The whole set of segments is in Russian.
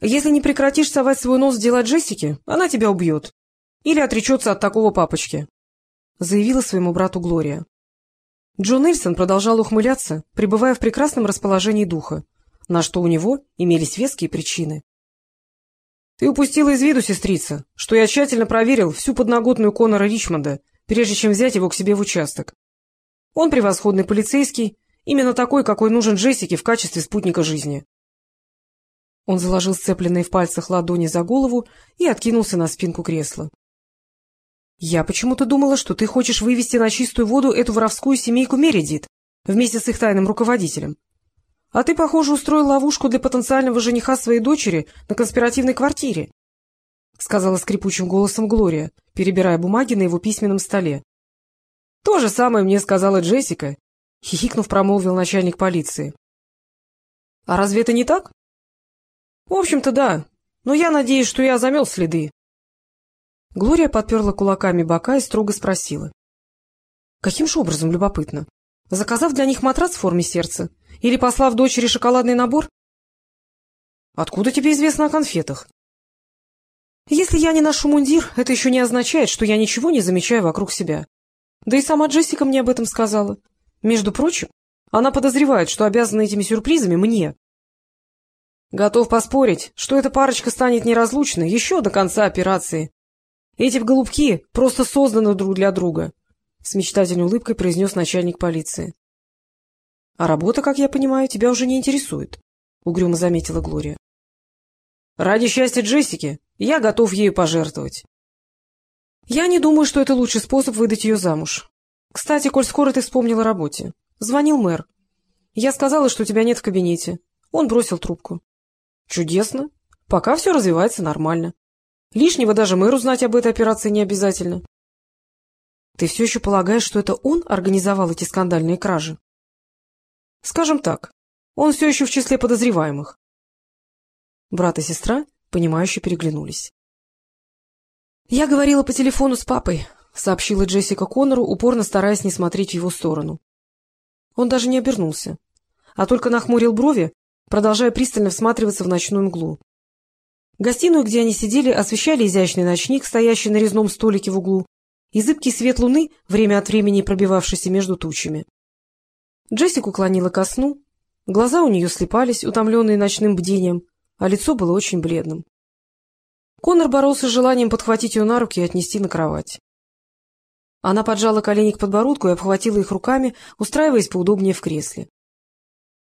Если не прекратишь совать свой нос в дела Джессики, она тебя убьет. Или отречется от такого папочки», — заявила своему брату Глория. Джон Нельсон продолжал ухмыляться, пребывая в прекрасном расположении духа, на что у него имелись веские причины. — Ты упустила из виду, сестрица, что я тщательно проверил всю подноготную Конора Ричмонда, прежде чем взять его к себе в участок. Он превосходный полицейский, именно такой, какой нужен Джессике в качестве спутника жизни. Он заложил сцепленные в пальцах ладони за голову и откинулся на спинку кресла. — Я почему-то думала, что ты хочешь вывести на чистую воду эту воровскую семейку Мередит вместе с их тайным руководителем. А ты, похоже, устроил ловушку для потенциального жениха своей дочери на конспиративной квартире, — сказала скрипучим голосом Глория, перебирая бумаги на его письменном столе. — То же самое мне сказала Джессика, — хихикнув, промолвил начальник полиции. — А разве это не так? — В общем-то, да. Но я надеюсь, что я замел следы. Глория подперла кулаками бока и строго спросила. — Каким же образом, любопытно? Заказав для них матрац в форме сердца? Или послав дочери шоколадный набор? — Откуда тебе известно о конфетах? — Если я не ношу мундир, это еще не означает, что я ничего не замечаю вокруг себя. Да и сама Джессика мне об этом сказала. Между прочим, она подозревает, что обязана этими сюрпризами мне. Готов поспорить, что эта парочка станет неразлучной еще до конца операции. Эти голубки просто созданы друг для друга, — с мечтательной улыбкой произнес начальник полиции. — А работа, как я понимаю, тебя уже не интересует, — угрюмо заметила Глория. — Ради счастья Джессики я готов ею пожертвовать. — Я не думаю, что это лучший способ выдать ее замуж. Кстати, коль скоро ты вспомнила о работе. Звонил мэр. Я сказала, что тебя нет в кабинете. Он бросил трубку. — Чудесно. Пока все развивается нормально. Лишнего даже мэру знать об этой операции не обязательно. — Ты все еще полагаешь, что это он организовал эти скандальные кражи? — Скажем так, он все еще в числе подозреваемых. Брат и сестра, понимающе переглянулись. — Я говорила по телефону с папой, — сообщила Джессика Коннору, упорно стараясь не смотреть в его сторону. Он даже не обернулся, а только нахмурил брови, продолжая пристально всматриваться в ночную мглу. Гостиную, где они сидели, освещали изящный ночник, стоящий на резном столике в углу, и зыбкий свет луны, время от времени пробивавшийся между тучами. Джессику клонила ко сну, глаза у нее слепались, утомленные ночным бдением, а лицо было очень бледным. Конор боролся с желанием подхватить ее на руки и отнести на кровать. Она поджала колени к подбородку и обхватила их руками, устраиваясь поудобнее в кресле.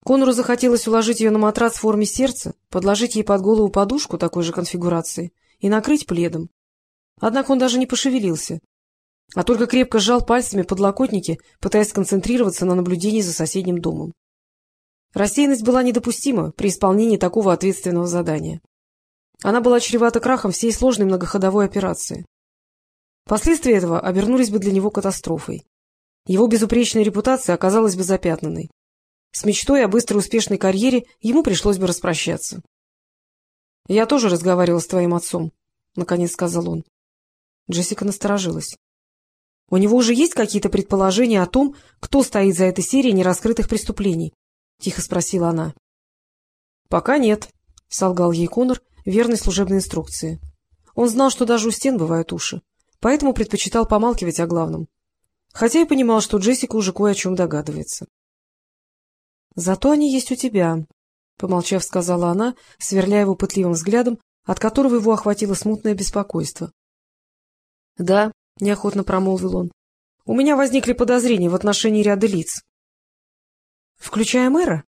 Конору захотелось уложить ее на матрац в форме сердца, подложить ей под голову подушку такой же конфигурации и накрыть пледом. Однако он даже не пошевелился, а только крепко сжал пальцами подлокотники, пытаясь сконцентрироваться на наблюдении за соседним домом. Рассеянность была недопустима при исполнении такого ответственного задания. Она была чревата крахом всей сложной многоходовой операции. Последствия этого обернулись бы для него катастрофой. Его безупречная репутация оказалась бы запятнанной. С мечтой о быстрой успешной карьере ему пришлось бы распрощаться. — Я тоже разговаривал с твоим отцом, — наконец сказал он. Джессика насторожилась. — У него уже есть какие-то предположения о том, кто стоит за этой серией нераскрытых преступлений? — тихо спросила она. — Пока нет, — солгал ей Конор, верной служебной инструкции. Он знал, что даже у стен бывают уши, поэтому предпочитал помалкивать о главном. Хотя и понимал, что Джессика уже кое о чем догадывается. Зато они есть у тебя, — помолчав, сказала она, сверляя его пытливым взглядом, от которого его охватило смутное беспокойство. — Да, — неохотно промолвил он, — у меня возникли подозрения в отношении ряда лиц. — Включая мэра?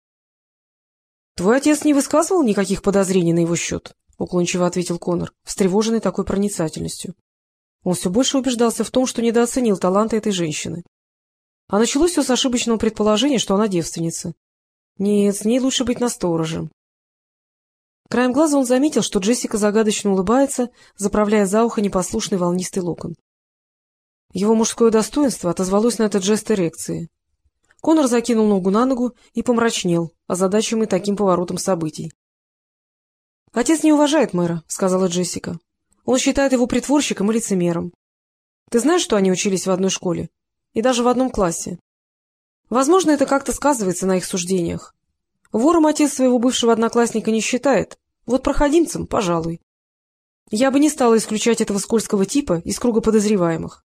— Твой отец не высказывал никаких подозрений на его счет, — уклончиво ответил Конор, встревоженный такой проницательностью. Он все больше убеждался в том, что недооценил таланты этой женщины. А началось все с ошибочного предположения, что она девственница. Нет, с ней лучше быть настороже. Краем глаза он заметил, что Джессика загадочно улыбается, заправляя за ухо непослушный волнистый локон. Его мужское достоинство отозвалось на этот жест эрекции. Конор закинул ногу на ногу и помрачнел, озадаченный таким поворотом событий. — Отец не уважает мэра, — сказала Джессика. — Он считает его притворщиком и лицемером. Ты знаешь, что они учились в одной школе? И даже в одном классе. Возможно, это как-то сказывается на их суждениях. Вором отец своего бывшего одноклассника не считает, Вот проходимцам — пожалуй. Я бы не стала исключать этого скользкого типа из круга подозреваемых.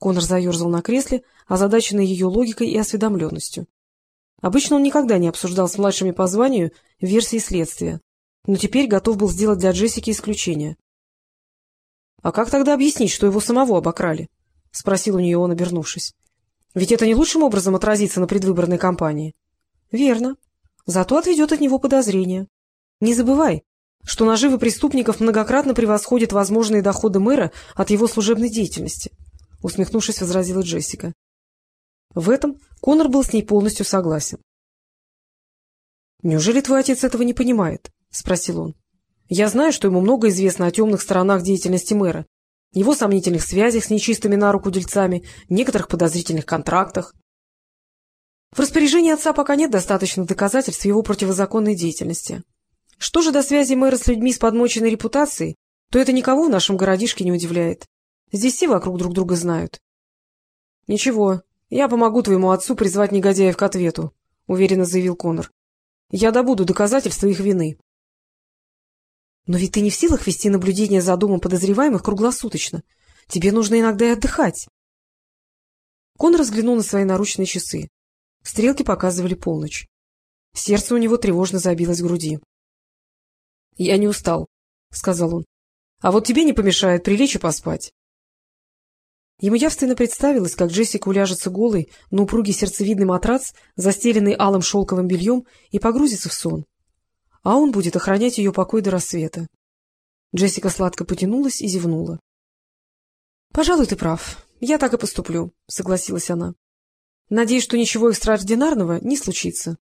Конор заерзал на кресле, озадаченный ее логикой и осведомленностью. Обычно он никогда не обсуждал с младшими по званию версии следствия, но теперь готов был сделать для Джессики исключение. — А как тогда объяснить, что его самого обокрали? — спросил у нее он, обернувшись. — Ведь это не лучшим образом отразится на предвыборной кампании. — Верно. Зато отведет от него подозрения. Не забывай, что наживы преступников многократно превосходят возможные доходы мэра от его служебной деятельности, — усмехнувшись, возразила Джессика. В этом Конор был с ней полностью согласен. — Неужели твой отец этого не понимает? — спросил он. — Я знаю, что ему много известно о темных сторонах деятельности мэра, его сомнительных связях с нечистыми на руку дельцами, некоторых подозрительных контрактах. В распоряжении отца пока нет достаточных доказательств его противозаконной деятельности. Что же до связи мэра с людьми с подмоченной репутацией, то это никого в нашем городишке не удивляет. Здесь все вокруг друг друга знают. — Ничего, я помогу твоему отцу призвать негодяев к ответу, — уверенно заявил Конор. — Я добуду доказательства их вины. — Но ведь ты не в силах вести наблюдение за домом подозреваемых круглосуточно. Тебе нужно иногда и отдыхать. Конор взглянул на свои наручные часы. Стрелки показывали полночь. Сердце у него тревожно забилось в груди. — Я не устал, — сказал он. — А вот тебе не помешает прилечь и поспать. Ему явственно представилось, как Джессика уляжется голой на упругий сердцевидный матрац, застеленный алым шелковым бельем, и погрузится в сон. А он будет охранять ее покой до рассвета. Джессика сладко потянулась и зевнула. — Пожалуй, ты прав. Я так и поступлю, — согласилась она. — Надеюсь, что ничего экстраординарного не случится.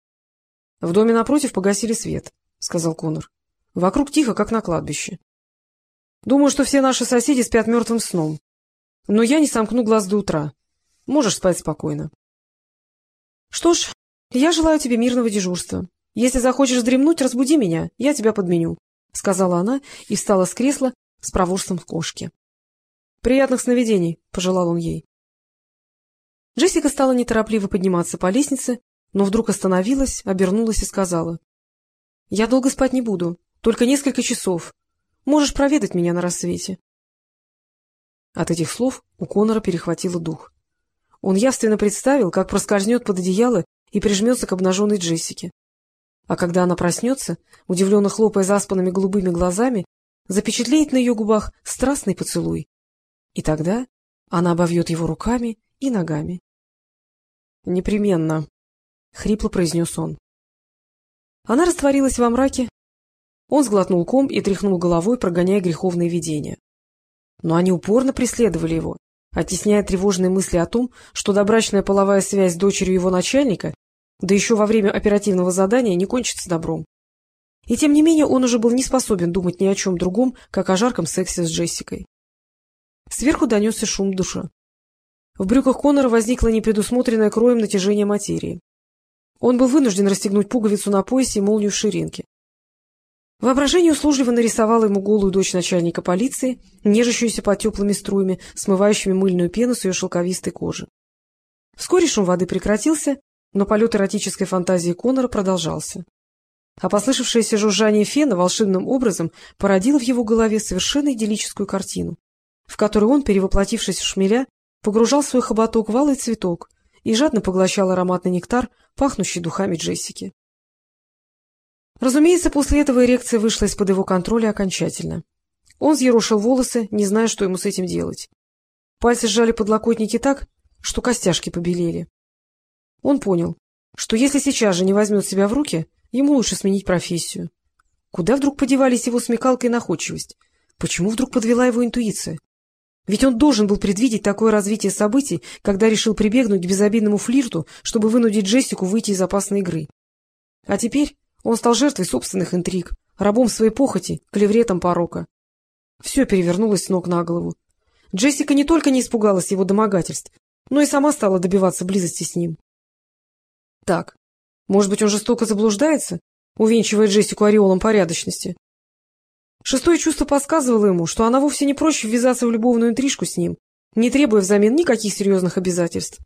— В доме напротив погасили свет, — сказал Конор. — Вокруг тихо, как на кладбище. Думаю, что все наши соседи спят мертвым сном. Но я не сомкну глаз до утра. Можешь спать спокойно. — Что ж, я желаю тебе мирного дежурства. Если захочешь дремнуть, разбуди меня, я тебя подменю, — сказала она и встала с кресла с проворством кошки. — Приятных сновидений, — пожелал он ей. Джессика стала неторопливо подниматься по лестнице, но вдруг остановилась, обернулась и сказала. — Я долго спать не буду, только несколько часов. Можешь проведать меня на рассвете. От этих слов у Конора перехватило дух. Он явственно представил, как проскользнет под одеяло и прижмется к обнаженной Джессике. А когда она проснется, удивленно хлопая заспанными голубыми глазами, запечатлеет на ее губах страстный поцелуй. И тогда она обовьет его руками и ногами. — Непременно, — хрипло произнес он. Она растворилась во мраке. Он сглотнул ком и тряхнул головой, прогоняя греховные видения но они упорно преследовали его, оттесняя тревожные мысли о том, что добрачная половая связь с дочерью его начальника, да еще во время оперативного задания, не кончится добром. И тем не менее он уже был не способен думать ни о чем другом, как о жарком сексе с Джессикой. Сверху донесся шум душа. В брюках Конора возникло непредусмотренное кроем натяжение материи. Он был вынужден расстегнуть пуговицу на поясе и молнию в ширинке. Воображение услужливо нарисовало ему голую дочь начальника полиции, нежащуюся под теплыми струями, смывающими мыльную пену с ее шелковистой кожи. Вскоре шум воды прекратился, но полет эротической фантазии Конора продолжался. А послышавшееся жужжание фена волшебным образом породило в его голове совершенно идиллическую картину, в которой он, перевоплотившись в шмеля, погружал свой хоботок в алый цветок и жадно поглощал ароматный нектар, пахнущий духами Джессики. Разумеется, после этого эрекция вышла из-под его контроля окончательно. Он взъерошил волосы, не зная, что ему с этим делать. Пальцы сжали подлокотники так, что костяшки побелели. Он понял, что если сейчас же не возьмет себя в руки, ему лучше сменить профессию. Куда вдруг подевались его смекалка и находчивость? Почему вдруг подвела его интуиция? Ведь он должен был предвидеть такое развитие событий, когда решил прибегнуть к безобидному флирту, чтобы вынудить Джессику выйти из опасной игры. А теперь он стал жертвой собственных интриг, рабом своей похоти, клевретом порока. Все перевернулось с ног на голову. Джессика не только не испугалась его домогательств, но и сама стала добиваться близости с ним. Так, может быть, он жестоко заблуждается, увенчивая Джессику ореолом порядочности? Шестое чувство подсказывало ему, что она вовсе не проще ввязаться в любовную интрижку с ним, не требуя взамен никаких серьезных обязательств.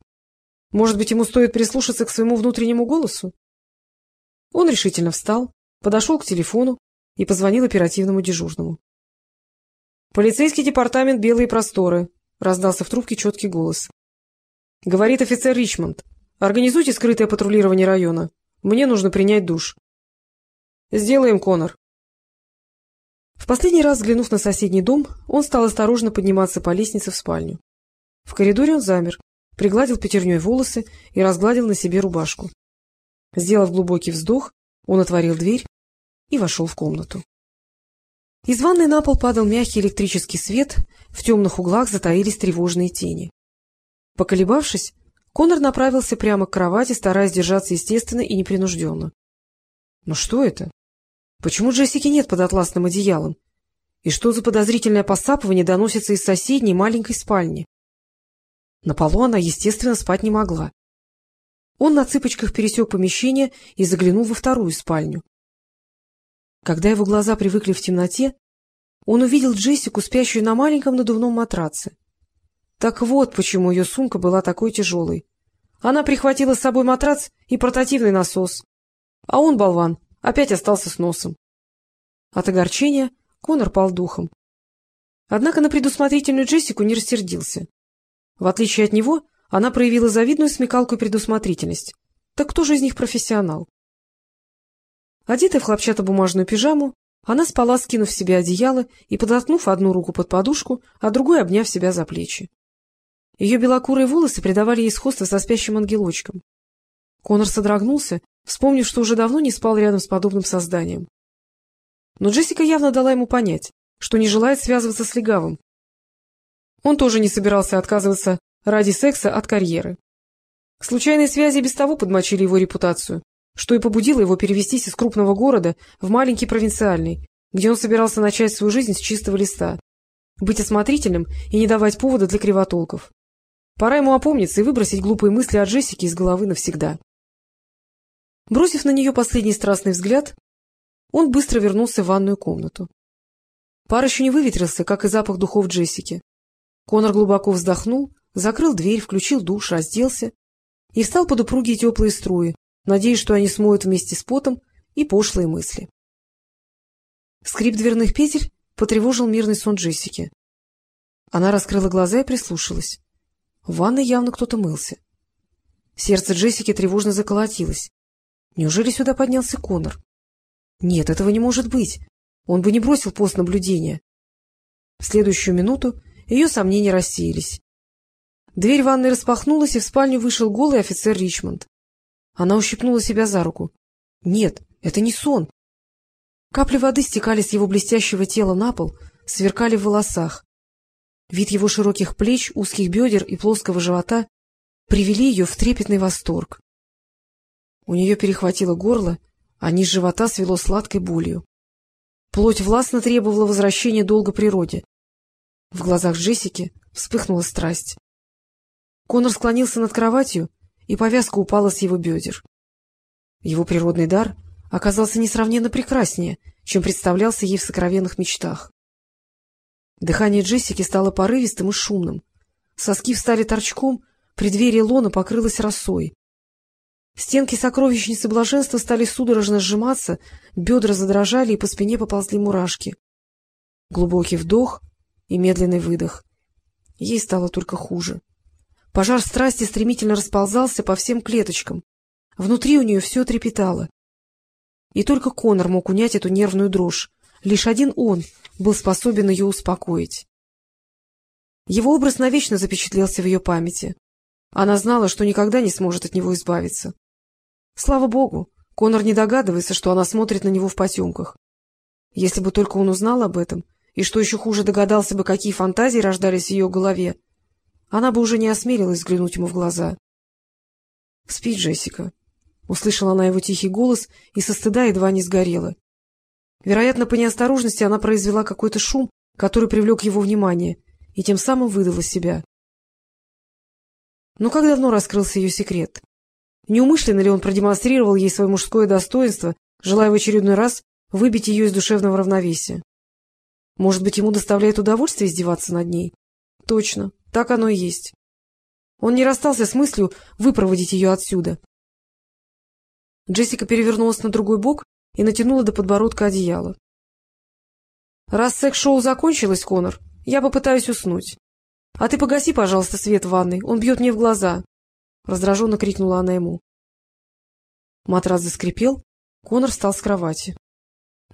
Может быть, ему стоит прислушаться к своему внутреннему голосу? Он решительно встал, подошел к телефону и позвонил оперативному дежурному. — Полицейский департамент «Белые просторы», — раздался в трубке четкий голос. — Говорит офицер Ричмонд. — Организуйте скрытое патрулирование района. Мне нужно принять душ. — Сделаем, Конор. В последний раз, взглянув на соседний дом, он стал осторожно подниматься по лестнице в спальню. В коридоре он замер, пригладил пятерней волосы и разгладил на себе рубашку. Сделав глубокий вздох, он отворил дверь и вошел в комнату. Из ванной на пол падал мягкий электрический свет, в темных углах затаились тревожные тени. Поколебавшись, Конор направился прямо к кровати, стараясь держаться естественно и непринужденно. Но что это? Почему Джессики нет под атласным одеялом? И что за подозрительное посапывание доносится из соседней маленькой спальни? На полу она, естественно, спать не могла. Он на цыпочках пересек помещение и заглянул во вторую спальню. Когда его глаза привыкли в темноте, он увидел Джессику, спящую на маленьком надувном матраце. Так вот, почему ее сумка была такой тяжелой. Она прихватила с собой матрац и портативный насос. А он, болван, опять остался с носом. От огорчения Конор пал духом. Однако на предусмотрительную Джессику не рассердился. В отличие от него, она проявила завидную смекалку и предусмотрительность. Так кто же из них профессионал? Одетая в хлопчатобумажную пижаму, она спала, скинув себе одеяло и подоткнув одну руку под подушку, а другой обняв себя за плечи. Ее белокурые волосы придавали ей сходство со спящим ангелочком. Конор содрогнулся вспомнив, что уже давно не спал рядом с подобным созданием. Но Джессика явно дала ему понять, что не желает связываться с легавым. Он тоже не собирался отказываться ради секса от карьеры. Случайные связи без того подмочили его репутацию, что и побудило его перевестись из крупного города в маленький провинциальный, где он собирался начать свою жизнь с чистого листа, быть осмотрительным и не давать повода для кривотолков. Пора ему опомниться и выбросить глупые мысли о Джессике из головы навсегда. Бросив на нее последний страстный взгляд, он быстро вернулся в ванную комнату. Пар еще не выветрился, как и запах духов Джессики. Конор глубоко вздохнул, закрыл дверь, включил душ, разделся и встал под упругие теплые струи, надеясь, что они смоют вместе с потом и пошлые мысли. Скрип дверных петель потревожил мирный сон Джессики. Она раскрыла глаза и прислушалась. В ванной явно кто-то мылся. Сердце Джессики тревожно заколотилось. Неужели сюда поднялся Конор? Нет, этого не может быть. Он бы не бросил пост наблюдения. В следующую минуту ее сомнения рассеялись. Дверь ванной распахнулась, и в спальню вышел голый офицер Ричмонд. Она ущипнула себя за руку. Нет, это не сон. Капли воды стекали с его блестящего тела на пол, сверкали в волосах. Вид его широких плеч, узких бедер и плоского живота привели ее в трепетный восторг. У нее перехватило горло, а низ живота свело сладкой болью. Плоть властно требовала возвращения долга природе. В глазах Джессики вспыхнула страсть. Конор склонился над кроватью, и повязка упала с его бедер. Его природный дар оказался несравненно прекраснее, чем представлялся ей в сокровенных мечтах. Дыхание Джессики стало порывистым и шумным. Соски встали торчком, преддверие лона покрылось росой. Стенки сокровищницы блаженства стали судорожно сжиматься, бедра задрожали, и по спине поползли мурашки. Глубокий вдох и медленный выдох. Ей стало только хуже. Пожар страсти стремительно расползался по всем клеточкам. Внутри у нее все трепетало. И только Конор мог унять эту нервную дрожь. Лишь один он был способен ее успокоить. Его образ навечно запечатлелся в ее памяти. Она знала, что никогда не сможет от него избавиться. Слава богу, Конор не догадывается, что она смотрит на него в потемках. Если бы только он узнал об этом, и, что еще хуже, догадался бы, какие фантазии рождались в ее голове, она бы уже не осмелилась взглянуть ему в глаза. — Спи, Джессика, — услышала она его тихий голос и со стыда едва не сгорела. Вероятно, по неосторожности она произвела какой-то шум, который привлек его внимание, и тем самым выдала себя. Но как давно раскрылся ее секрет? Неумышленно ли он продемонстрировал ей свое мужское достоинство, желая в очередной раз выбить ее из душевного равновесия? Может быть, ему доставляет удовольствие издеваться над ней? Точно, так оно и есть. Он не расстался с мыслью выпроводить ее отсюда. Джессика перевернулась на другой бок и натянула до подбородка одеяло. — Раз секс-шоу закончилось, Конор, я попытаюсь уснуть. — А ты погаси, пожалуйста, свет в ванной, он бьет мне в глаза. — раздраженно крикнула она ему. Матрас заскрипел, Конор встал с кровати.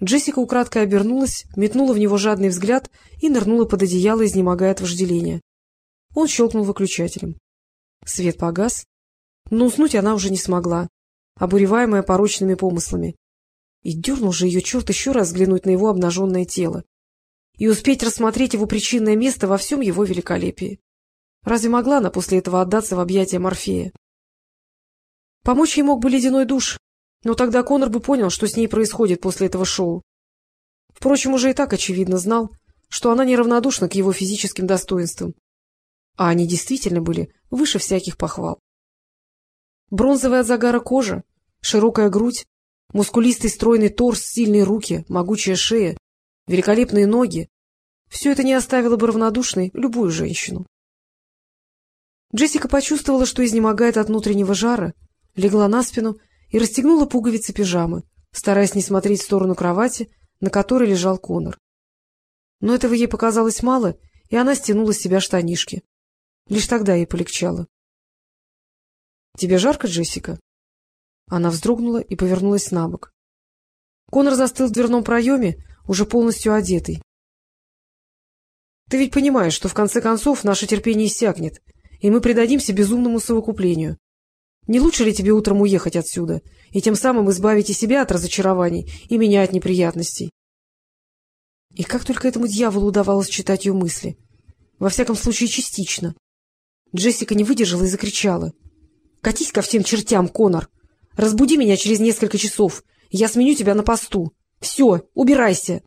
Джессика украдкой обернулась, метнула в него жадный взгляд и нырнула под одеяло, изнемогая от вожделения. Он щелкнул выключателем. Свет погас, но уснуть она уже не смогла, обуреваемая порочными помыслами. И дернул же ее черт еще раз взглянуть на его обнаженное тело и успеть рассмотреть его причинное место во всем его великолепии. Разве могла она после этого отдаться в объятия Морфея? Помочь ей мог бы ледяной душ, но тогда Конор бы понял, что с ней происходит после этого шоу. Впрочем, уже и так очевидно знал, что она неравнодушна к его физическим достоинствам. А они действительно были выше всяких похвал. Бронзовая от загара кожа, широкая грудь, мускулистый стройный торс, сильные руки, могучая шея, великолепные ноги — все это не оставило бы равнодушной любую женщину. Джессика почувствовала, что изнемогает от внутреннего жара, легла на спину и расстегнула пуговицы пижамы, стараясь не смотреть в сторону кровати, на которой лежал Конор. Но этого ей показалось мало, и она стянула с себя штанишки. Лишь тогда ей полегчало. — Тебе жарко, Джессика? Она вздрогнула и повернулась на бок. Конор застыл в дверном проеме, уже полностью одетый. — Ты ведь понимаешь, что в конце концов наше терпение иссякнет, и мы предадимся безумному совокуплению. Не лучше ли тебе утром уехать отсюда и тем самым избавить и себя от разочарований, и меня от неприятностей? И как только этому дьяволу удавалось читать ее мысли? Во всяком случае, частично. Джессика не выдержала и закричала. — Катись ко всем чертям, Конор! Разбуди меня через несколько часов, я сменю тебя на посту. Все, убирайся!